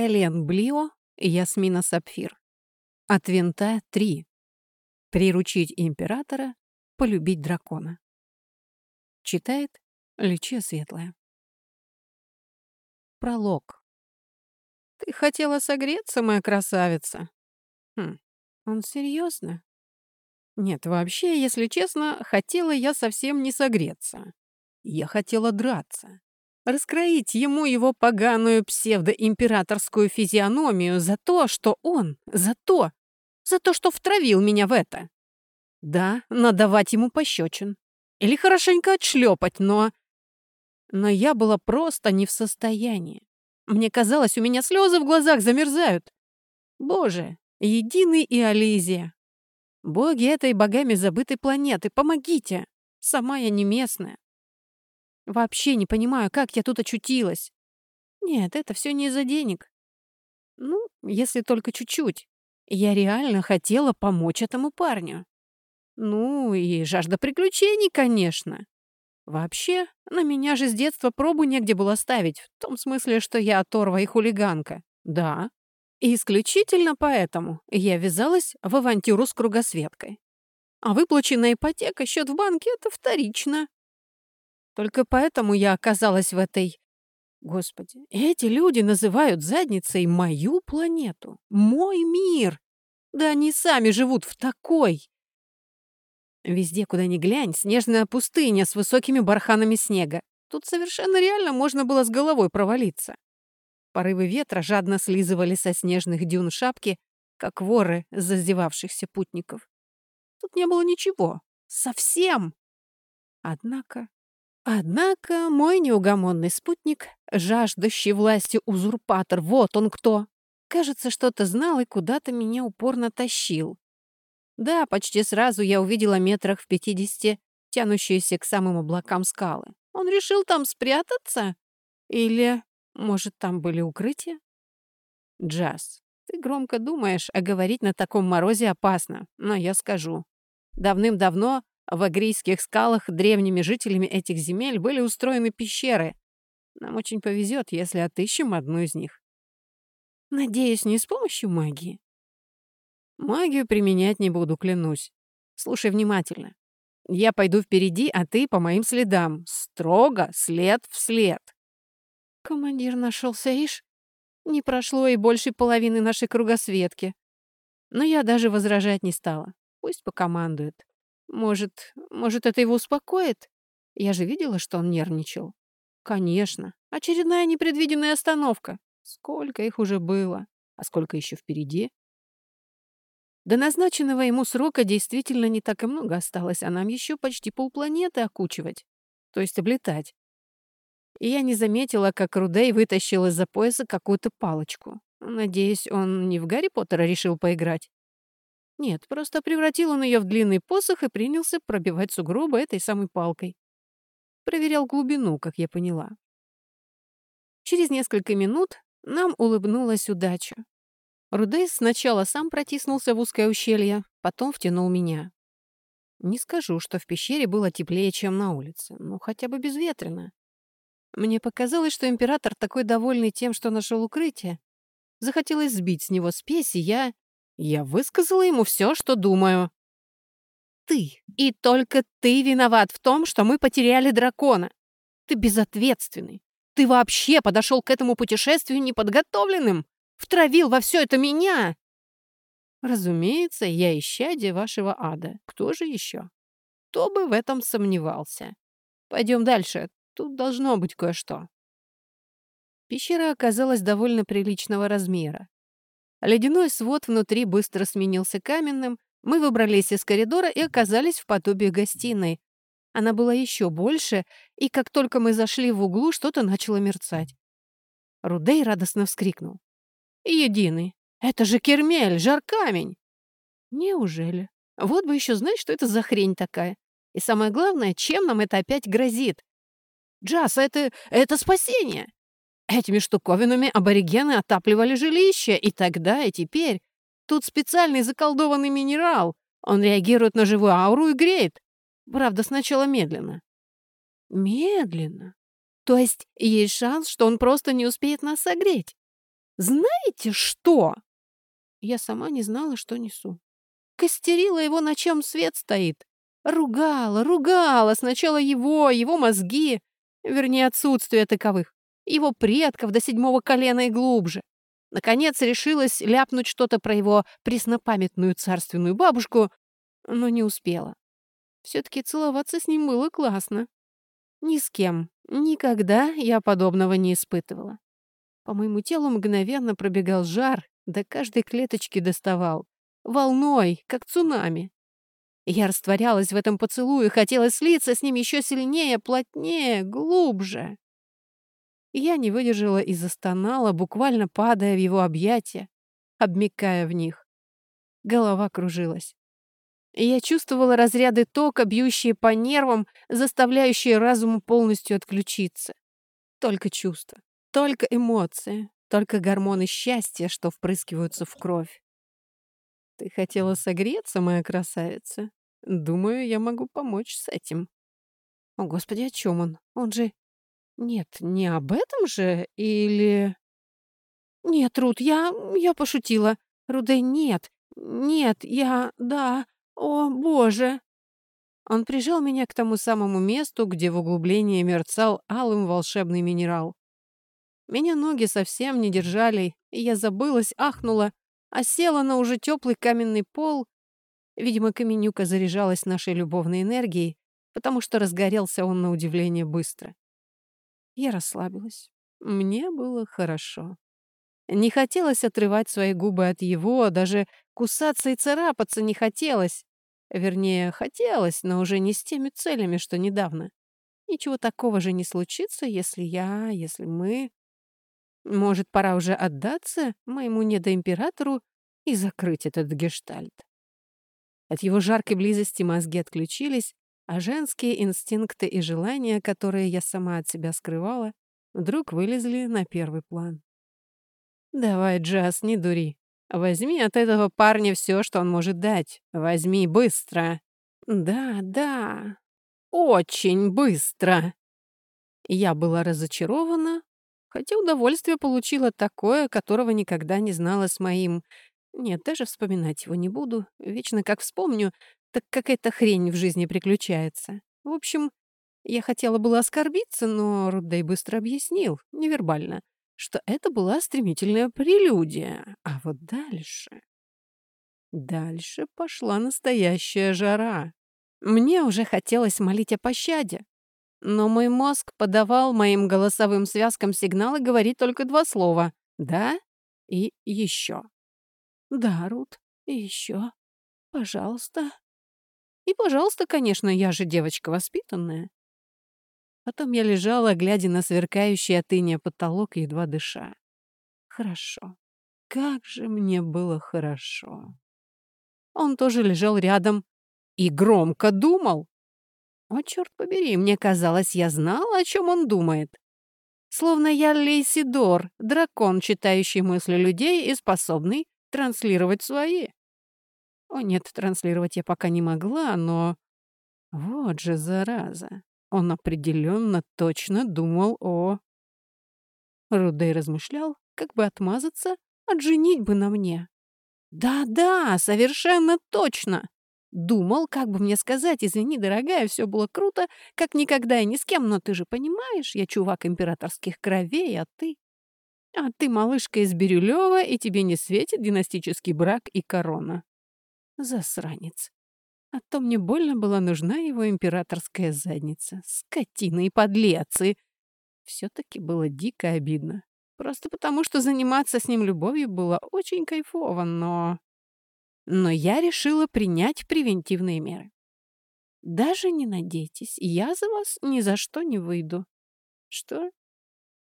Элен Блио, Ясмина Сапфир. От винта 3. Приручить императора, полюбить дракона. Читает Лючия Светлая. Пролог. «Ты хотела согреться, моя красавица?» «Хм, он серьезно?» «Нет, вообще, если честно, хотела я совсем не согреться. Я хотела драться. Раскроить ему его поганую псевдоимператорскую физиономию за то, что он, за то, за то, что втравил меня в это. Да, надавать ему пощечин. Или хорошенько отшлепать, но... Но я была просто не в состоянии. Мне казалось, у меня слезы в глазах замерзают. Боже, единый и Ализия. Боги этой богами забытой планеты, помогите. Сама я не местная. Вообще не понимаю, как я тут очутилась. Нет, это все не из-за денег. Ну, если только чуть-чуть. Я реально хотела помочь этому парню. Ну, и жажда приключений, конечно. Вообще, на меня же с детства пробу негде было ставить, в том смысле, что я оторва и хулиганка. Да. И исключительно поэтому я ввязалась в авантюру с кругосветкой. А выплаченная ипотека, счет в банке — это вторично. Только поэтому я оказалась в этой... Господи, эти люди называют задницей мою планету, мой мир. Да они сами живут в такой. Везде, куда ни глянь, снежная пустыня с высокими барханами снега. Тут совершенно реально можно было с головой провалиться. Порывы ветра жадно слизывали со снежных дюн шапки, как воры зазевавшихся путников. Тут не было ничего. Совсем. Однако Однако мой неугомонный спутник, жаждущий власти узурпатор, вот он кто. Кажется, что-то знал и куда-то меня упорно тащил. Да, почти сразу я увидела метрах в пятидесяти тянущиеся к самым облакам скалы. Он решил там спрятаться? Или, может, там были укрытия? Джаз, ты громко думаешь, а говорить на таком морозе опасно, но я скажу. Давным-давно в агрийских скалах древними жителями этих земель были устроены пещеры. Нам очень повезет, если отыщем одну из них. Надеюсь, не с помощью магии. Магию применять не буду, клянусь. Слушай внимательно. Я пойду впереди, а ты по моим следам. Строго, след в след. Командир нашелся, ишь? Не прошло и больше половины нашей кругосветки. Но я даже возражать не стала. Пусть покомандует. Может, может, это его успокоит? Я же видела, что он нервничал. Конечно. Очередная непредвиденная остановка. Сколько их уже было? А сколько еще впереди? До назначенного ему срока действительно не так и много осталось, а нам еще почти полпланеты окучивать, то есть облетать. И я не заметила, как Рудей вытащил из-за пояса какую-то палочку. Надеюсь, он не в Гарри Поттера решил поиграть. Нет, просто превратил он ее в длинный посох и принялся пробивать сугробы этой самой палкой. Проверял глубину, как я поняла. Через несколько минут нам улыбнулась удача. Рудейс сначала сам протиснулся в узкое ущелье, потом втянул меня. Не скажу, что в пещере было теплее, чем на улице, но хотя бы безветренно. Мне показалось, что император такой довольный тем, что нашел укрытие. Захотелось сбить с него спесь, и я я высказала ему все, что думаю. Ты, и только ты виноват в том, что мы потеряли дракона. Ты безответственный. Ты вообще подошел к этому путешествию неподготовленным. Втравил во все это меня. Разумеется, я исчадие вашего ада. Кто же еще? Кто бы в этом сомневался? Пойдем дальше. Тут должно быть кое-что. Пещера оказалась довольно приличного размера. Ледяной свод внутри быстро сменился каменным, мы выбрались из коридора и оказались в подобии гостиной. Она была еще больше, и как только мы зашли в углу, что-то начало мерцать. Рудей радостно вскрикнул. «Единый! Это же Кермель, жар камень!» «Неужели? Вот бы еще знать, что это за хрень такая. И самое главное, чем нам это опять грозит? Джаз, это... это спасение!» Этими штуковинами аборигены отапливали жилище, и тогда, и теперь. Тут специальный заколдованный минерал. Он реагирует на живую ауру и греет. Правда, сначала медленно. Медленно? То есть есть шанс, что он просто не успеет нас согреть? знаете что?» Я сама не знала, что несу. Костерила его, на чем свет стоит. Ругала, ругала сначала его, его мозги, вернее, отсутствие таковых, его предков до седьмого колена и глубже. Наконец решилась ляпнуть что-то про его преснопамятную царственную бабушку, но не успела. Все-таки целоваться с ним было классно. Ни с кем, никогда я подобного не испытывала. По моему телу мгновенно пробегал жар, до каждой клеточки доставал. Волной, как цунами. Я растворялась в этом поцелуе, хотела слиться с ним еще сильнее, плотнее, глубже. Я не выдержала и застонала, буквально падая в его объятия, обмикая в них. Голова кружилась. Я чувствовала разряды тока, бьющие по нервам, заставляющие разум полностью отключиться. Только чувства, только эмоции, только гормоны счастья, что впрыскиваются в кровь. Ты хотела согреться, моя красавица? Думаю, я могу помочь с этим. О, Господи, о чем он? Он же... Нет, не об этом же? Или... Нет, Рут, я... я пошутила. Руде, нет. Нет, я... да... «О, боже!» Он прижал меня к тому самому месту, где в углублении мерцал алым волшебный минерал. Меня ноги совсем не держали, и я забылась, ахнула, а села на уже теплый каменный пол. Видимо, Каменюка заряжалась нашей любовной энергией, потому что разгорелся он на удивление быстро. Я расслабилась. Мне было хорошо. Не хотелось отрывать свои губы от его, даже кусаться и царапаться не хотелось. Вернее, хотелось, но уже не с теми целями, что недавно. Ничего такого же не случится, если я, если мы... Может, пора уже отдаться моему недоимператору и закрыть этот гештальт. От его жаркой близости мозги отключились, а женские инстинкты и желания, которые я сама от себя скрывала, вдруг вылезли на первый план. «Давай, Джаз, не дури. Возьми от этого парня все, что он может дать. Возьми быстро. Да, да, очень быстро. Я была разочарована, хотя удовольствие получила такое, которого никогда не знала с моим. Нет, даже вспоминать его не буду. Вечно как вспомню, так какая-то хрень в жизни приключается. В общем, я хотела было оскорбиться, но Рудей быстро объяснил, невербально, что это была стремительная прелюдия. А вот дальше... Дальше пошла настоящая жара. Мне уже хотелось молить о пощаде. Но мой мозг подавал моим голосовым связкам сигналы говорить только два слова «да» и «еще». «Да, Рут, и еще. Пожалуйста». И, пожалуйста, конечно, я же девочка воспитанная. Потом я лежала, глядя на сверкающий от иния потолок, едва дыша. Хорошо. Как же мне было хорошо. Он тоже лежал рядом и громко думал. О, черт побери, мне казалось, я знала, о чем он думает. Словно я Лейсидор, дракон, читающий мысли людей и способный транслировать свои. О нет, транслировать я пока не могла, но... Вот же зараза. Он определенно точно думал о... Рудей размышлял, как бы отмазаться от женитьбы на мне. Да-да, совершенно точно. Думал, как бы мне сказать, извини, дорогая, все было круто, как никогда и ни с кем, но ты же понимаешь, я чувак императорских кровей, а ты... А ты малышка из Бирюлева, и тебе не светит династический брак и корона. Засранец. А то мне больно была нужна его императорская задница. Скотина и подлецы. Все-таки было дико обидно. Просто потому, что заниматься с ним любовью было очень кайфово, но... Но я решила принять превентивные меры. Даже не надейтесь, я за вас ни за что не выйду. Что?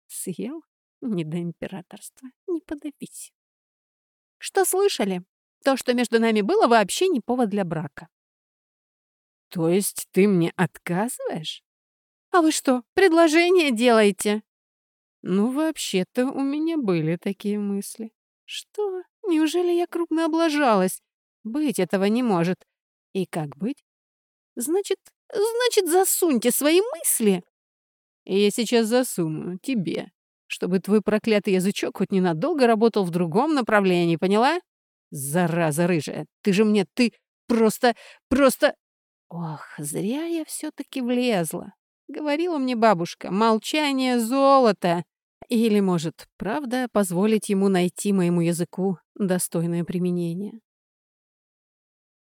Съел? Не до императорства. Не подавись. Что слышали? То, что между нами было, вообще не повод для брака. То есть ты мне отказываешь? А вы что, предложение делаете? Ну, вообще-то у меня были такие мысли. Что? Неужели я крупно облажалась? Быть этого не может. И как быть? Значит, значит, засуньте свои мысли. Я сейчас засуну тебе. чтобы твой проклятый язычок хоть ненадолго работал в другом направлении, поняла? Зараза рыжая, ты же мне, ты просто, просто... Ох, зря я все-таки влезла. Говорила мне бабушка, молчание золото. Или, может, правда, позволить ему найти моему языку достойное применение.